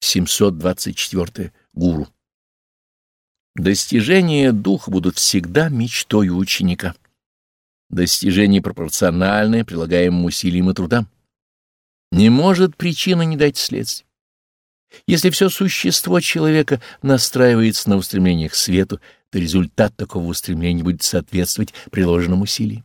724. Гуру. Достижения духа будут всегда мечтой ученика. Достижение пропорциональное прилагаемым усилиям и трудам. Не может причина не дать следствий. Если все существо человека настраивается на устремление к свету, то результат такого устремления будет соответствовать приложенным усилиям.